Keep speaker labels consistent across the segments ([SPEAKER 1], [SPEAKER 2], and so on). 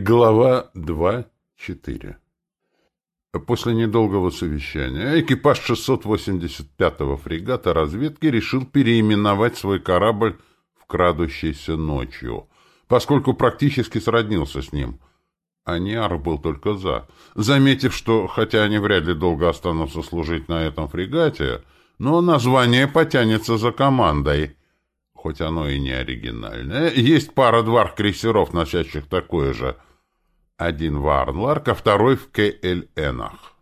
[SPEAKER 1] Глава 2.4 После недолгого совещания экипаж 685-го фрегата разведки решил переименовать свой корабль в «Крадущийся ночью», поскольку практически сроднился с ним. Аниар был только за, заметив, что, хотя они вряд ли долго останутся служить на этом фрегате, но название потянется за командой — хоть оно и не оригинальное. Есть пара дварх-крейсеров, носящих такое же. Один в Арнларк, а второй в КЛНах.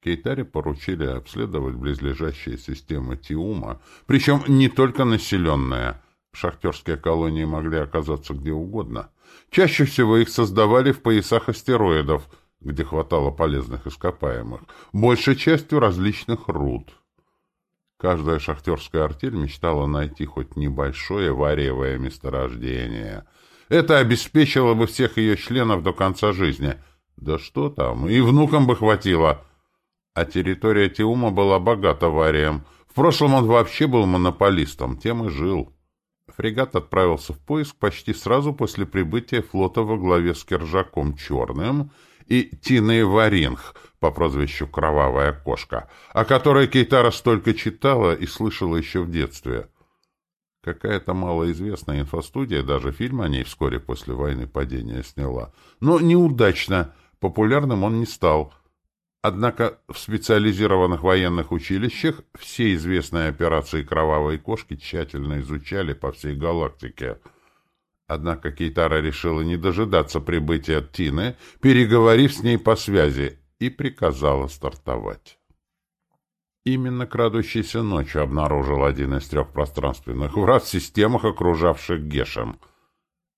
[SPEAKER 1] Кейтаре поручили обследовать близлежащие системы Тиума, причем не только населенные. Шахтерские колонии могли оказаться где угодно. Чаще всего их создавали в поясах астероидов, где хватало полезных ископаемых, большей частью различных руд. Каждая шахтерская артель мечтала найти хоть небольшое варевое месторождение. Это обеспечило бы всех ее членов до конца жизни. Да что там, и внукам бы хватило. А территория Тиума была богата варием. В прошлом он вообще был монополистом, тем и жил. Фрегат отправился в поиск почти сразу после прибытия флота во главе с Кержаком Черным и Тиной Варинг по прозвищу «Кровавая кошка», о которой Кейтара столько читала и слышала еще в детстве. Какая-то малоизвестная инфостудия даже фильм о ней вскоре после войны падения сняла. Но неудачно, популярным он не стал. Однако в специализированных военных училищах все известные операции «Кровавой кошки» тщательно изучали по всей галактике – Однако Кейтара решила не дожидаться прибытия Тины, переговорив с ней по связи, и приказала стартовать. Именно крадущейся ночью обнаружил один из трех пространственных врат в системах, окружавших Гешем.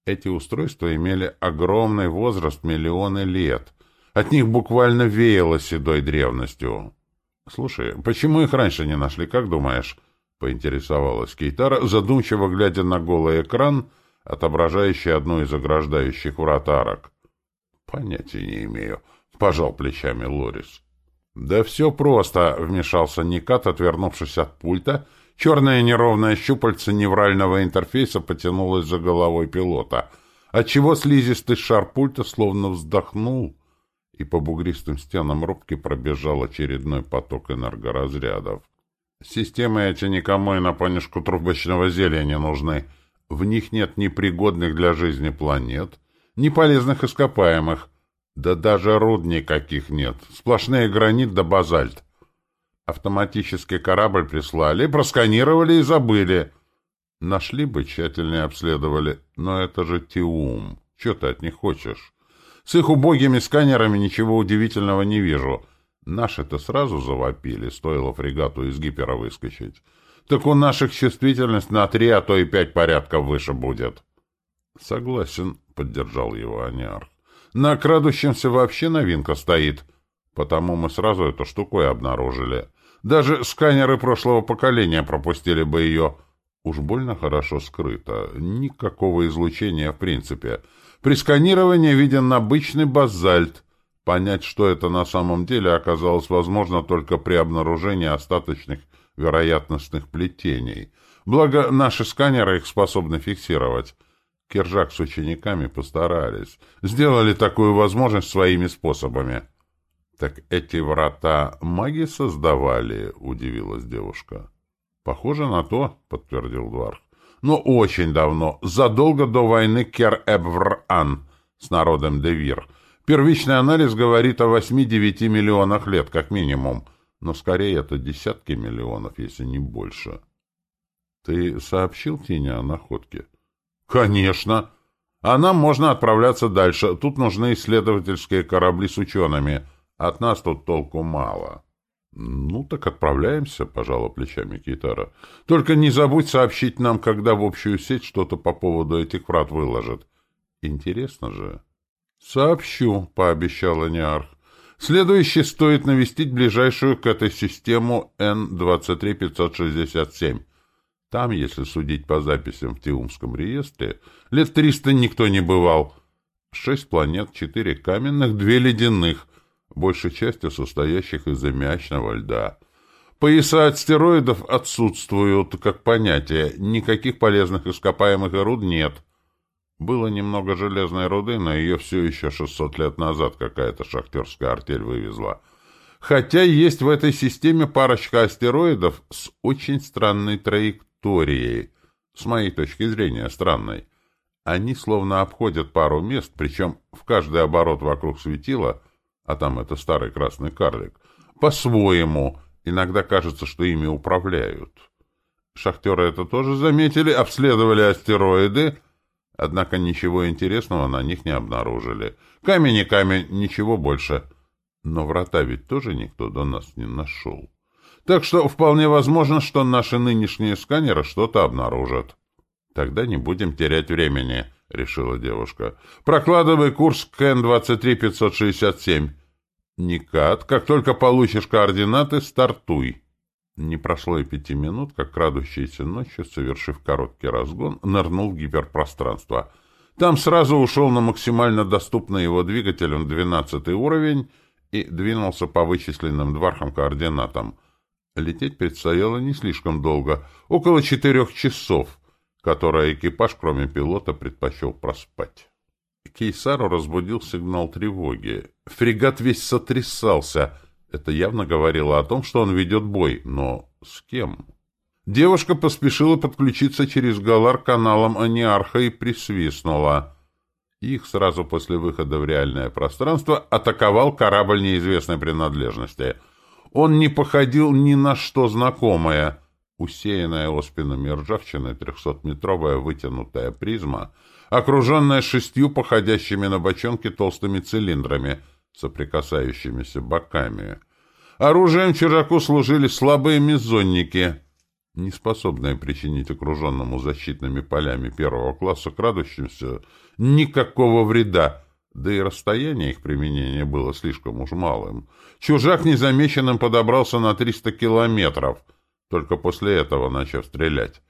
[SPEAKER 1] Эти устройства имели огромный возраст миллионы лет. От них буквально веяло седой древностью. «Слушай, почему их раньше не нашли, как думаешь?» — поинтересовалась Кейтара, задумчиво глядя на голый экран — отображающий одну из ограждающих врат арок. «Понятия не имею», — пожал плечами Лорис. «Да все просто», — вмешался Никат, отвернувшись от пульта. Черное неровное щупальце неврального интерфейса потянулось за головой пилота, отчего слизистый шар пульта словно вздохнул, и по бугристым стенам рубки пробежал очередной поток энергоразрядов. «Системы эти никому и на понюшку трубочного зелья не нужны», в них нет ни пригодных для жизни планет, ни полезных ископаемых, да даже руд никаких нет, сплошные гранит да базальт. Автоматический корабль прислали, просканировали и забыли. Нашли бы, тщательнее обследовали, но это же Тиум. Че ты от них хочешь? С их убогими сканерами ничего удивительного не вижу. Наши-то сразу завопили, стоило фрегату из гипера выскочить так у наших чувствительность на три, а то и пять порядков выше будет. — Согласен, — поддержал его Аниар. — На крадущемся вообще новинка стоит, потому мы сразу эту штуку и обнаружили. Даже сканеры прошлого поколения пропустили бы ее. Уж больно хорошо скрыто. Никакого излучения в принципе. При сканировании виден обычный базальт. Понять, что это на самом деле, оказалось возможно только при обнаружении остаточных вероятностных плетений. Благо, наши сканеры их способны фиксировать. Киржак с учениками постарались. Сделали такую возможность своими способами. — Так эти врата маги создавали? — удивилась девушка. — Похоже на то, — подтвердил Дварх. — Но очень давно, задолго до войны Кер-Эбвр-Ан с народом Девир. Первичный анализ говорит о 8-9 миллионах лет, как минимум но скорее это десятки миллионов, если не больше. Ты сообщил Тине о находке? Конечно. А нам можно отправляться дальше. Тут нужны исследовательские корабли с учеными. От нас тут толку мало. Ну, так отправляемся, пожала плечами Китара. Только не забудь сообщить нам, когда в общую сеть что-то по поводу этих врат выложат. Интересно же. Сообщу, пообещала Неарх. Следующий стоит навестить ближайшую к этой систему Н-23567. Там, если судить по записям в Тиумском реестре, лет триста никто не бывал. Шесть планет, четыре каменных, две ледяных, большей частью состоящих из аммиачного льда. Пояса астероидов отсутствуют как понятие, никаких полезных ископаемых руд нет. Было немного железной руды, но ее все еще 600 лет назад какая-то шахтерская артель вывезла. Хотя есть в этой системе парочка астероидов с очень странной траекторией. С моей точки зрения, странной. Они словно обходят пару мест, причем в каждый оборот вокруг светила, а там это старый красный карлик, по-своему. Иногда кажется, что ими управляют. Шахтеры это тоже заметили, обследовали астероиды, однако ничего интересного на них не обнаружили. Камень и камень, ничего больше. Но врата ведь тоже никто до нас не нашел. Так что вполне возможно, что наши нынешние сканеры что-то обнаружат. Тогда не будем терять времени, — решила девушка. Прокладывай курс КН-23-567. Никат, как только получишь координаты, стартуй. Не прошло и пяти минут, как крадущийся ночью, совершив короткий разгон, нырнул в гиперпространство. Там сразу ушел на максимально доступный его двигателем 12 уровень и двинулся по вычисленным двархам координатам. Лететь предстояло не слишком долго, около четырех часов, которые экипаж, кроме пилота, предпочел проспать. Кейсару разбудил сигнал тревоги. Фрегат весь сотрясался — это явно говорило о том, что он ведет бой, но с кем? Девушка поспешила подключиться через Галар каналом Аниарха и присвистнула. Их сразу после выхода в реальное пространство атаковал корабль неизвестной принадлежности. Он не походил ни на что знакомое. Усеянная оспинами ржавчины трехсотметровая вытянутая призма, окруженная шестью походящими на бочонки толстыми цилиндрами — соприкасающимися боками. Оружием чужаку служили слабые мезонники, не способные причинить окруженному защитными полями первого класса крадущимся никакого вреда, да и расстояние их применения было слишком уж малым. Чужак незамеченным подобрался на 300 километров, только после этого начав стрелять.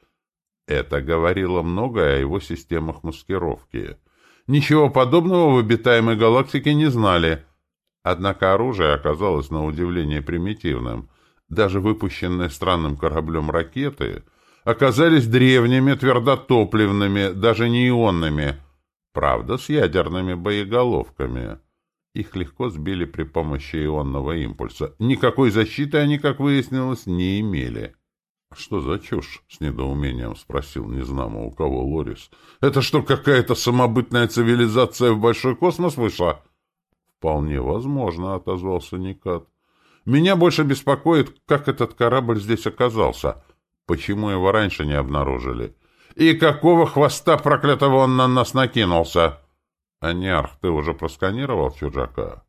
[SPEAKER 1] Это говорило многое о его системах маскировки. Ничего подобного в обитаемой галактике не знали — Однако оружие оказалось на удивление примитивным. Даже выпущенные странным кораблем ракеты оказались древними, твердотопливными, даже не ионными, правда, с ядерными боеголовками. Их легко сбили при помощи ионного импульса. Никакой защиты они, как выяснилось, не имели. — Что за чушь? — с недоумением спросил незнамо у кого Лорис. — Это что, какая-то самобытная цивилизация в большой космос вышла? «Вполне возможно», — отозвался Никат. «Меня больше беспокоит, как этот корабль здесь оказался. Почему его раньше не обнаружили? И какого хвоста проклятого он на нас накинулся?» «Аниарх, ты уже просканировал чужака?»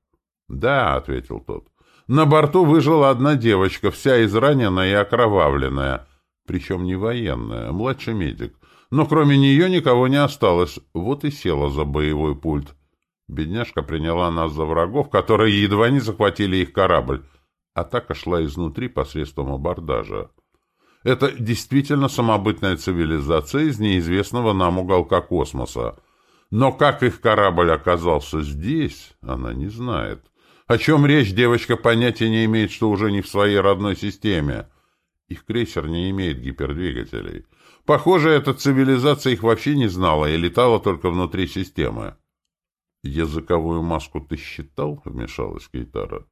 [SPEAKER 1] «Да», — ответил тот. «На борту выжила одна девочка, вся израненная и окровавленная, причем не военная, младший медик. Но кроме нее никого не осталось, вот и села за боевой пульт. Бедняжка приняла нас за врагов, которые едва не захватили их корабль. Атака шла изнутри посредством абордажа. Это действительно самобытная цивилизация из неизвестного нам уголка космоса. Но как их корабль оказался здесь, она не знает. О чем речь, девочка понятия не имеет, что уже не в своей родной системе. Их крейсер не имеет гипердвигателей. Похоже, эта цивилизация их вообще не знала и летала только внутри системы. «Языковую маску ты считал?» — вмешалась Кейтара.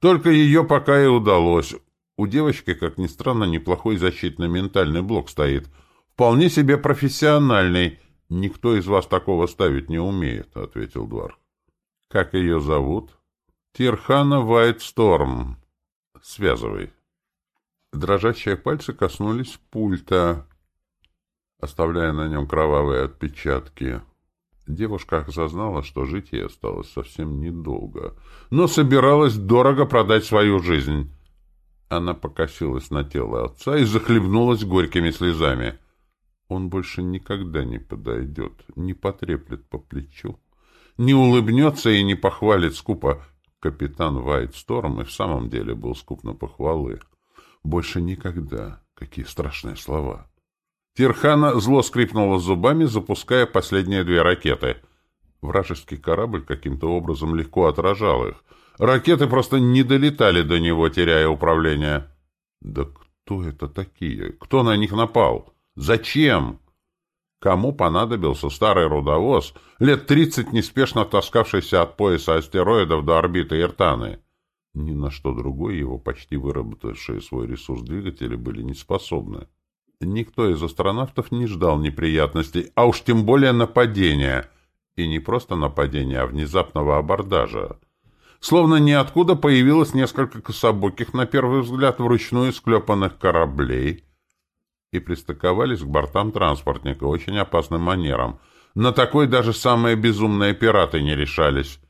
[SPEAKER 1] «Только ее пока и удалось. У девочки, как ни странно, неплохой защитно-ментальный блок стоит. Вполне себе профессиональный. Никто из вас такого ставить не умеет», — ответил Дварх. «Как ее зовут?» «Тирхана Вайтсторм. Связывай». Дрожащие пальцы коснулись пульта, оставляя на нем кровавые отпечатки. Девушка осознала, что жить ей осталось совсем недолго, но собиралась дорого продать свою жизнь. Она покосилась на тело отца и захлебнулась горькими слезами. Он больше никогда не подойдет, не потреплет по плечу, не улыбнется и не похвалит скупо. Капитан Вайтсторм и в самом деле был скуп на похвалы. Больше никогда. Какие страшные слова. Тирхана зло скрипнула зубами, запуская последние две ракеты. Вражеский корабль каким-то образом легко отражал их. Ракеты просто не долетали до него, теряя управление. Да кто это такие? Кто на них напал? Зачем? Кому понадобился старый рудовоз, лет тридцать неспешно таскавшийся от пояса астероидов до орбиты Иртаны? Ни на что другое его почти выработавшие свой ресурс двигатели были не способны. Никто из астронавтов не ждал неприятностей, а уж тем более нападения. И не просто нападения, а внезапного абордажа. Словно ниоткуда появилось несколько кособоких, на первый взгляд, вручную склепанных кораблей и пристыковались к бортам транспортника очень опасным манером. На такой даже самые безумные пираты не решались.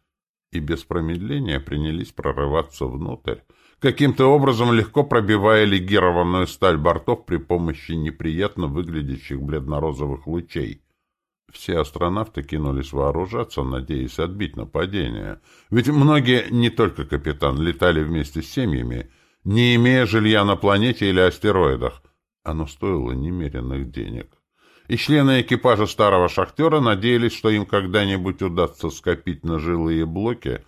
[SPEAKER 1] И без промедления принялись прорываться внутрь, каким-то образом легко пробивая легированную сталь бортов при помощи неприятно выглядящих бледно-розовых лучей. Все астронавты кинулись вооружаться, надеясь отбить нападение. Ведь многие, не только капитан, летали вместе с семьями, не имея жилья на планете или астероидах. Оно стоило немеренных денег. И члены экипажа старого шахтера надеялись, что им когда-нибудь удастся скопить на жилые блоки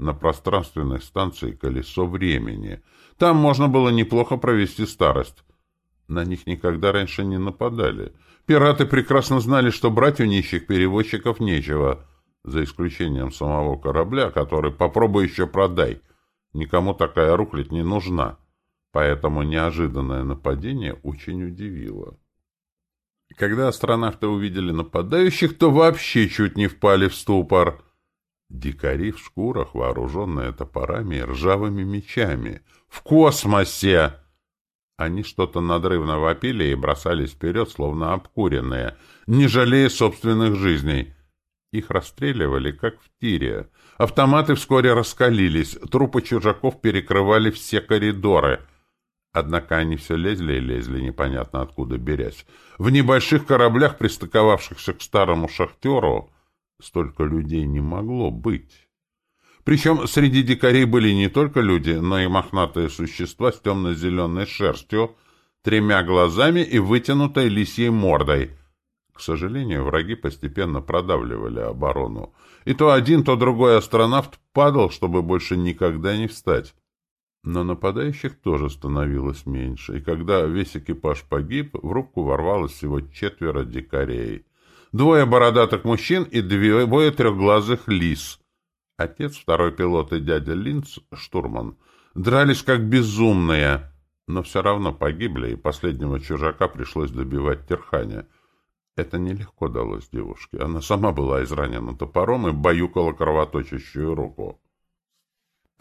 [SPEAKER 1] на пространственной станции «Колесо времени». Там можно было неплохо провести старость. На них никогда раньше не нападали — Пираты прекрасно знали, что брать у нищих перевозчиков нечего, за исключением самого корабля, который попробуй еще продай. Никому такая рухлядь не нужна. Поэтому неожиданное нападение очень удивило. Когда астронавты увидели нападающих, то вообще чуть не впали в ступор. Дикари в шкурах, вооруженные топорами и ржавыми мечами. В космосе! Они что-то надрывно вопили и бросались вперед, словно обкуренные, не жалея собственных жизней. Их расстреливали, как в тире. Автоматы вскоре раскалились, трупы чужаков перекрывали все коридоры. Однако они все лезли и лезли, непонятно откуда берясь. В небольших кораблях, пристыковавшихся к старому шахтеру, столько людей не могло быть. Причем среди дикарей были не только люди, но и мохнатые существа с темно-зеленой шерстью, тремя глазами и вытянутой лисьей мордой. К сожалению, враги постепенно продавливали оборону. И то один, то другой астронавт падал, чтобы больше никогда не встать. Но нападающих тоже становилось меньше, и когда весь экипаж погиб, в рубку ворвалось всего четверо дикарей. Двое бородатых мужчин и двое трехглазых лис — Отец, второй пилот и дядя Линц, штурман, дрались как безумные, но все равно погибли, и последнего чужака пришлось добивать Терханя. Это нелегко далось девушке. Она сама была изранена топором и баюкала кровоточащую руку.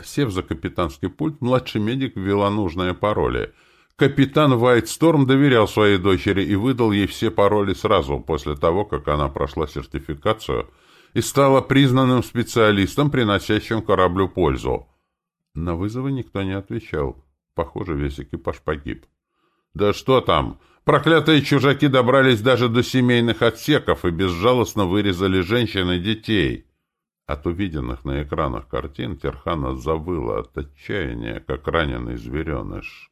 [SPEAKER 1] Сев за капитанский пульт, младший медик ввела нужные пароли. Капитан Вайтсторм доверял своей дочери и выдал ей все пароли сразу после того, как она прошла сертификацию — и стала признанным специалистом, приносящим кораблю пользу. На вызовы никто не отвечал. Похоже, весь экипаж погиб. Да что там! Проклятые чужаки добрались даже до семейных отсеков и безжалостно вырезали женщин и детей. От увиденных на экранах картин Терхана завыла от отчаяния, как раненый звереныш.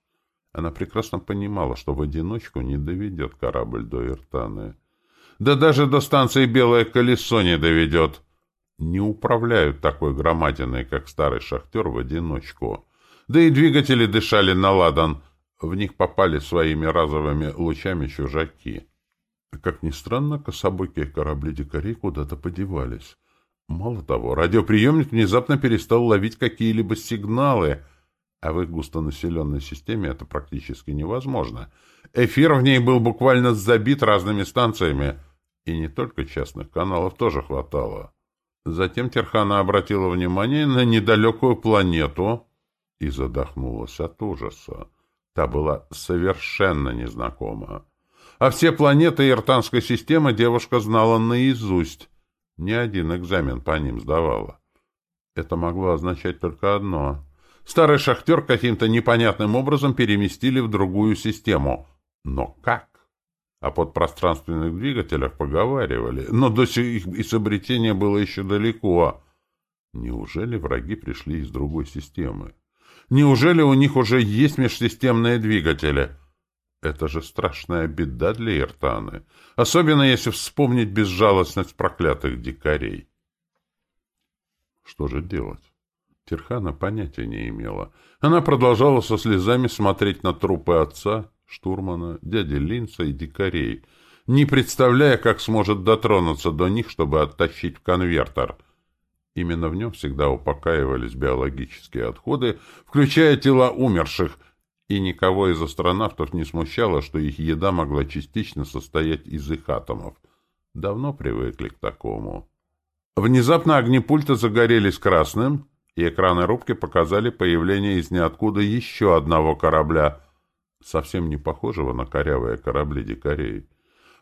[SPEAKER 1] Она прекрасно понимала, что в одиночку не доведет корабль до Иртаны. Да даже до станции «Белое колесо» не доведет. Не управляют такой громадиной, как старый шахтер, в одиночку. Да и двигатели дышали на ладан. В них попали своими разовыми лучами чужаки. Как ни странно, кособокие корабли дикарей куда-то подевались. Мало того, радиоприемник внезапно перестал ловить какие-либо сигналы, а в их густонаселенной системе это практически невозможно. Эфир в ней был буквально забит разными станциями — и не только частных каналов тоже хватало. Затем Терхана обратила внимание на недалекую планету и задохнулась от ужаса. Та была совершенно незнакома. А все планеты Иртанской системы девушка знала наизусть. Ни один экзамен по ним сдавала. Это могло означать только одно. Старый шахтер каким-то непонятным образом переместили в другую систему. Но как? О подпространственных двигателях поговаривали, но до их изобретения было еще далеко. Неужели враги пришли из другой системы? Неужели у них уже есть межсистемные двигатели? Это же страшная беда для Иртаны, особенно если вспомнить безжалостность проклятых дикарей. Что же делать? Терхана понятия не имела. Она продолжала со слезами смотреть на трупы отца, штурмана, дяди Линца и дикарей. не представляя, как сможет дотронуться до них, чтобы оттащить в конвертер. Именно в нем всегда упокаивались биологические отходы, включая тела умерших, и никого из астронавтов не смущало, что их еда могла частично состоять из их атомов. Давно привыкли к такому. Внезапно огни пульта загорелись красным, и экраны рубки показали появление из ниоткуда еще одного корабля, совсем не похожего на корявые корабли дикарей.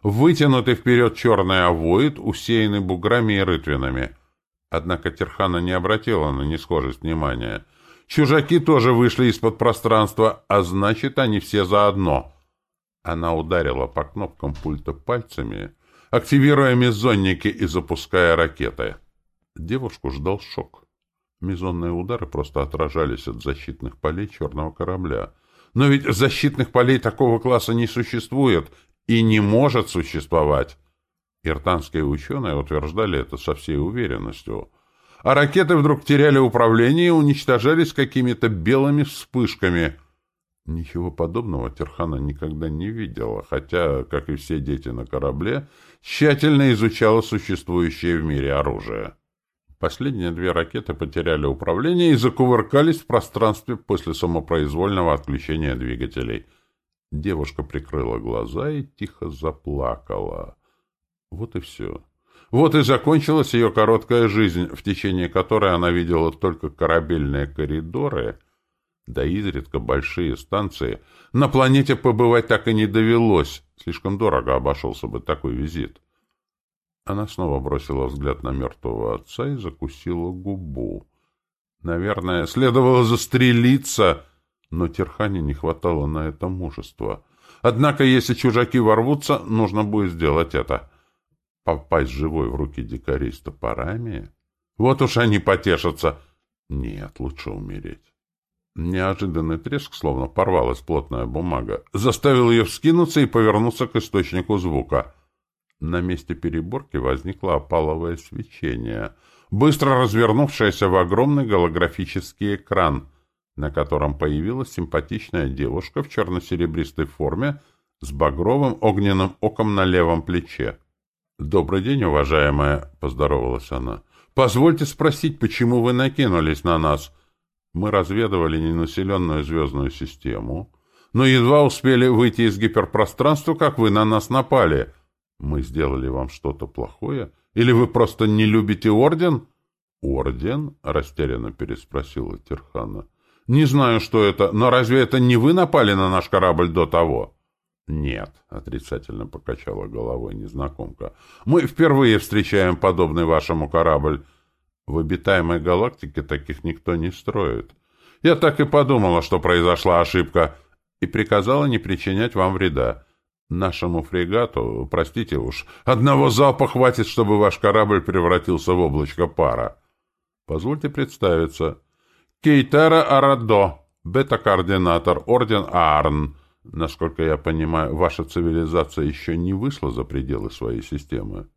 [SPEAKER 1] Вытянутый вперед черный овоид, усеянный буграми и рытвинами. Однако Терхана не обратила на несхожесть внимания. Чужаки тоже вышли из-под пространства, а значит, они все заодно. Она ударила по кнопкам пульта пальцами, активируя мезонники и запуская ракеты. Девушку ждал шок. Мезонные удары просто отражались от защитных полей черного корабля. Но ведь защитных полей такого класса не существует и не может существовать. Иртанские ученые утверждали это со всей уверенностью. А ракеты вдруг теряли управление и уничтожались какими-то белыми вспышками. Ничего подобного Терхана никогда не видела, хотя, как и все дети на корабле, тщательно изучала существующее в мире оружие. Последние две ракеты потеряли управление и закувыркались в пространстве после самопроизвольного отключения двигателей. Девушка прикрыла глаза и тихо заплакала. Вот и все. Вот и закончилась ее короткая жизнь, в течение которой она видела только корабельные коридоры, да изредка большие станции. На планете побывать так и не довелось. Слишком дорого обошелся бы такой визит. Она снова бросила взгляд на мертвого отца и закусила губу. Наверное, следовало застрелиться, но Терхане не хватало на это мужества. Однако, если чужаки ворвутся, нужно будет сделать это. Попасть живой в руки дикарей с топорами? Вот уж они потешатся. Нет, лучше умереть. Неожиданный треск, словно порвалась плотная бумага, заставил ее вскинуться и повернуться к источнику звука — на месте переборки возникло опаловое свечение, быстро развернувшееся в огромный голографический экран, на котором появилась симпатичная девушка в черно-серебристой форме с багровым огненным оком на левом плече. «Добрый день, уважаемая!» — поздоровалась она. «Позвольте спросить, почему вы накинулись на нас? Мы разведывали ненаселенную звездную систему, но едва успели выйти из гиперпространства, как вы на нас напали». Мы сделали вам что-то плохое? Или вы просто не любите орден? Орден? Растерянно переспросила Терхана. Не знаю, что это, но разве это не вы напали на наш корабль до того? Нет, отрицательно покачала головой незнакомка. Мы впервые встречаем подобный вашему корабль. В обитаемой галактике таких никто не строит. Я так и подумала, что произошла ошибка, и приказала не причинять вам вреда. Нашему фрегату, простите уж, одного залпа хватит, чтобы ваш корабль превратился в облачко пара. Позвольте представиться. Кейтара Арадо, бета-координатор, орден Аарн. Насколько я понимаю, ваша цивилизация еще не вышла за пределы своей системы.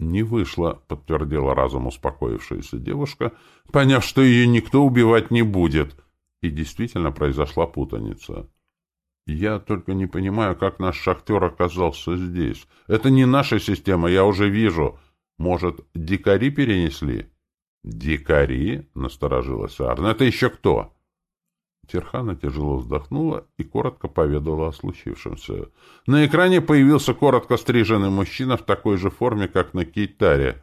[SPEAKER 1] «Не вышла», — подтвердила разум успокоившаяся девушка, поняв, что ее никто убивать не будет. И действительно произошла путаница. Я только не понимаю, как наш шахтер оказался здесь. Это не наша система, я уже вижу. Может, дикари перенесли? Дикари? Насторожилась Арна. Это еще кто? Терхана тяжело вздохнула и коротко поведала о случившемся. На экране появился коротко стриженный мужчина в такой же форме, как на Кейтаре,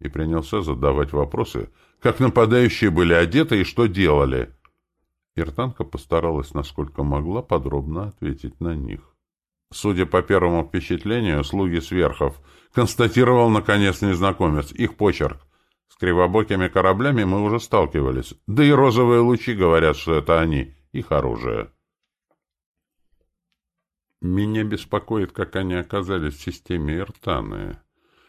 [SPEAKER 1] и принялся задавать вопросы, как нападающие были одеты и что делали. Иртанка постаралась, насколько могла, подробно ответить на них. Судя по первому впечатлению, слуги сверхов, констатировал, наконец, незнакомец, их почерк. С кривобокими кораблями мы уже сталкивались, да и розовые лучи говорят, что это они, их оружие. Меня беспокоит, как они оказались в системе Иртаны.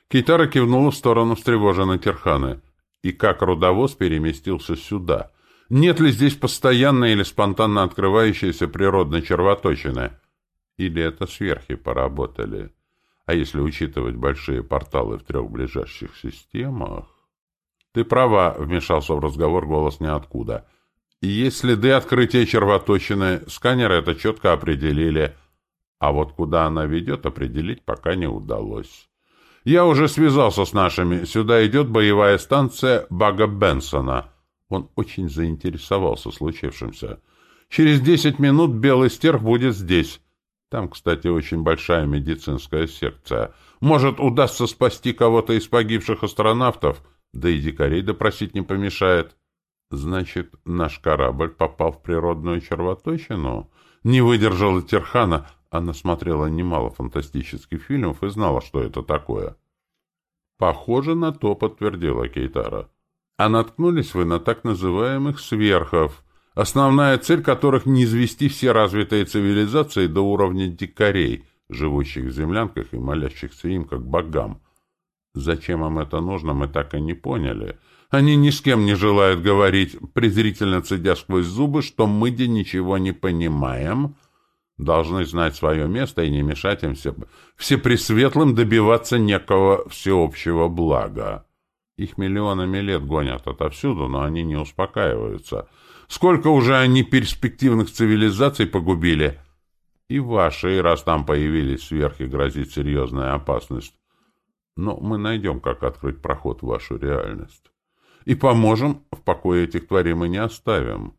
[SPEAKER 1] Кейтара кивнула в сторону встревоженной Терханы. И как рудовоз переместился сюда — нет ли здесь постоянно или спонтанно открывающейся природной червоточины? Или это сверхи поработали? А если учитывать большие порталы в трех ближайших системах? Ты права, вмешался в разговор голос ниоткуда. И есть следы открытия червоточины, сканеры это четко определили. А вот куда она ведет, определить пока не удалось. Я уже связался с нашими. Сюда идет боевая станция Бага Бенсона. Он очень заинтересовался случившимся. Через десять минут белый стерх будет здесь. Там, кстати, очень большая медицинская секция. Может, удастся спасти кого-то из погибших астронавтов, да и дикарей допросить не помешает. Значит, наш корабль попал в природную червоточину? Не выдержала Терхана. Она смотрела немало фантастических фильмов и знала, что это такое. Похоже на то, подтвердила Кейтара. А наткнулись вы на так называемых сверхов, основная цель которых не извести все развитые цивилизации до уровня дикарей, живущих в землянках и молящихся им как богам. Зачем им это нужно, мы так и не поняли. Они ни с кем не желают говорить, презрительно цедя сквозь зубы, что мы де ничего не понимаем, должны знать свое место и не мешать им все, всепресветлым добиваться некого всеобщего блага. Их миллионами лет гонят отовсюду, но они не успокаиваются. Сколько уже они перспективных цивилизаций погубили? И ваши, раз там появились сверхи, грозит серьезная опасность. Но мы найдем, как открыть проход в вашу реальность. И поможем, в покое этих тварей мы не оставим.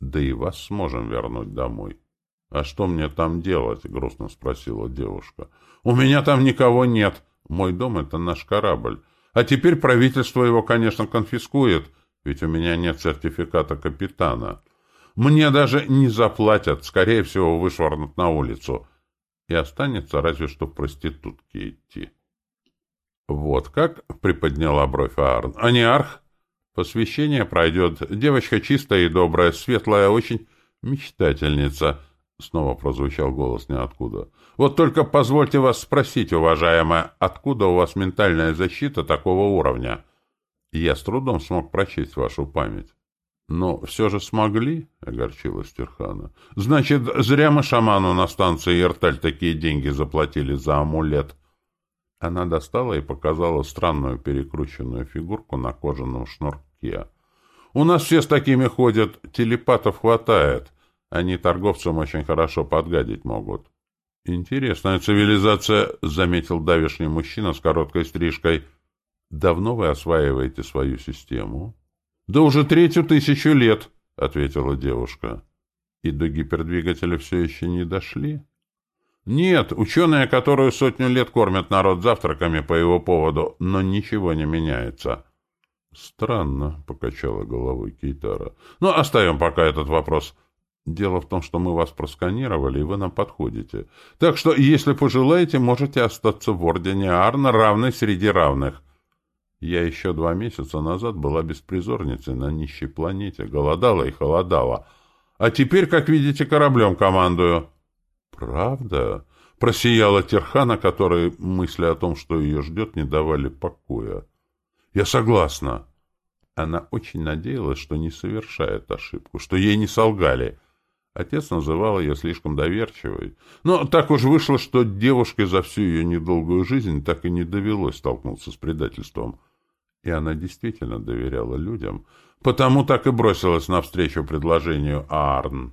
[SPEAKER 1] Да и вас сможем вернуть домой. — А что мне там делать? — грустно спросила девушка. — У меня там никого нет. Мой дом — это наш корабль. А теперь правительство его, конечно, конфискует, ведь у меня нет сертификата капитана. Мне даже не заплатят, скорее всего, вышвырнут на улицу. И останется разве что проститутки идти. — Вот как? — приподняла бровь Аарн. — А не Арх? Посвящение пройдет. Девочка чистая и добрая, светлая, очень мечтательница. Снова прозвучал голос ниоткуда. Вот только позвольте вас спросить, уважаемая, откуда у вас ментальная защита такого уровня? Я с трудом смог прочесть вашу память. Но все же смогли, — огорчилась Терхана. Значит, зря мы шаману на станции Ирталь такие деньги заплатили за амулет. Она достала и показала странную перекрученную фигурку на кожаном шнурке. «У нас все с такими ходят, телепатов хватает. Они торговцам очень хорошо подгадить могут». «Интересная цивилизация», — заметил давешний мужчина с короткой стрижкой. «Давно вы осваиваете свою систему?» «Да уже третью тысячу лет», — ответила девушка. «И до гипердвигателя все еще не дошли?» Нет, ученые, которые сотню лет кормят народ завтраками по его поводу, но ничего не меняется. Странно, — покачала головой Кейтара. Ну, оставим пока этот вопрос. Дело в том, что мы вас просканировали, и вы нам подходите. Так что, если пожелаете, можете остаться в Ордене Арна, равной среди равных. Я еще два месяца назад была беспризорницей на нищей планете, голодала и холодала. А теперь, как видите, кораблем командую. «Правда?» — просияла Терхана, которой мысли о том, что ее ждет, не давали покоя. «Я согласна». Она очень надеялась, что не совершает ошибку, что ей не солгали. Отец называл ее слишком доверчивой. Но так уж вышло, что девушке за всю ее недолгую жизнь так и не довелось столкнуться с предательством. И она действительно доверяла людям, потому так и бросилась навстречу предложению Аарн.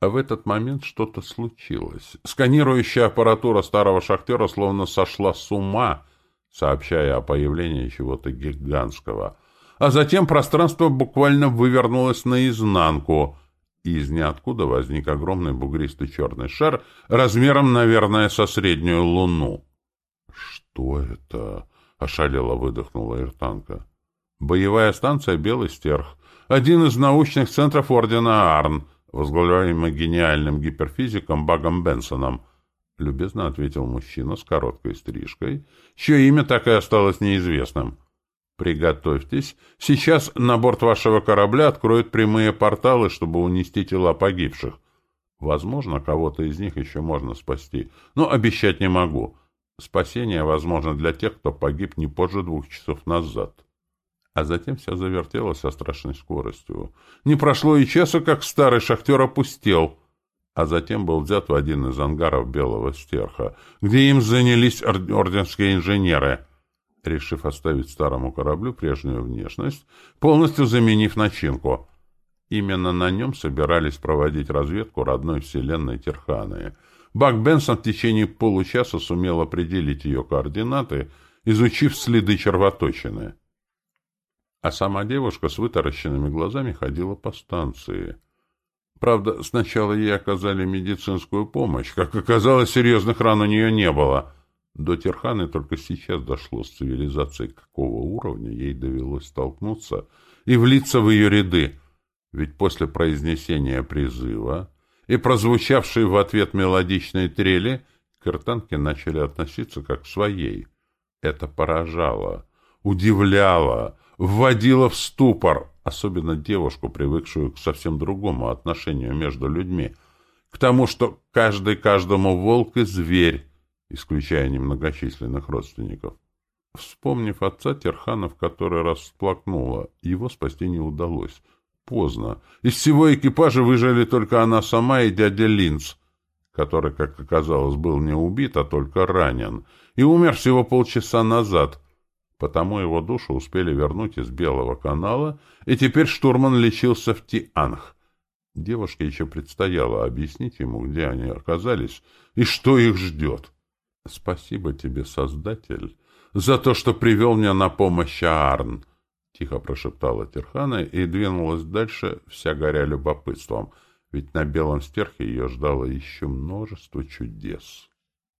[SPEAKER 1] А в этот момент что-то случилось. Сканирующая аппаратура старого шахтера словно сошла с ума, сообщая о появлении чего-то гигантского. А затем пространство буквально вывернулось наизнанку, из ниоткуда возник огромный бугристый черный шар размером, наверное, со среднюю луну. «Что это?» — ошалело выдохнула Иртанка. «Боевая станция «Белый стерх», один из научных центров Ордена Арн», возглавляемый гениальным гиперфизиком Багом Бенсоном, — любезно ответил мужчина с короткой стрижкой, чье имя так и осталось неизвестным. «Приготовьтесь. Сейчас на борт вашего корабля откроют прямые порталы, чтобы унести тела погибших. Возможно, кого-то из них еще можно спасти, но обещать не могу. Спасение возможно для тех, кто погиб не позже двух часов назад». А затем все завертелось со страшной скоростью. Не прошло и часа, как старый шахтер опустел, а затем был взят в один из ангаров Белого Стерха, где им занялись орденские инженеры, решив оставить старому кораблю прежнюю внешность, полностью заменив начинку. Именно на нем собирались проводить разведку родной вселенной Терханы. Бак Бенсон в течение получаса сумел определить ее координаты, изучив следы червоточины. А сама девушка с вытаращенными глазами ходила по станции. Правда, сначала ей оказали медицинскую помощь. Как оказалось, серьезных ран у нее не было. До Терханы только сейчас дошло с цивилизацией, какого уровня ей довелось столкнуться и влиться в ее ряды. Ведь после произнесения призыва и прозвучавшей в ответ мелодичной трели к Иртанке начали относиться как к своей. Это поражало, удивляло, вводило в ступор, особенно девушку, привыкшую к совсем другому отношению между людьми, к тому, что каждый каждому волк и зверь, исключая немногочисленных родственников. Вспомнив отца, Терхана в который раз всплакнула. Его спасти не удалось. Поздно. Из всего экипажа выжили только она сама и дядя Линц, который, как оказалось, был не убит, а только ранен, и умер всего полчаса назад — Потому его душу успели вернуть из Белого канала, и теперь штурман лечился в Тианх. Девушке еще предстояло объяснить ему, где они оказались и что их ждет. — Спасибо тебе, Создатель, за то, что привел меня на помощь Аарн, — тихо прошептала Терхана и двинулась дальше, вся горя любопытством, ведь на белом стерхе ее ждало еще множество чудес.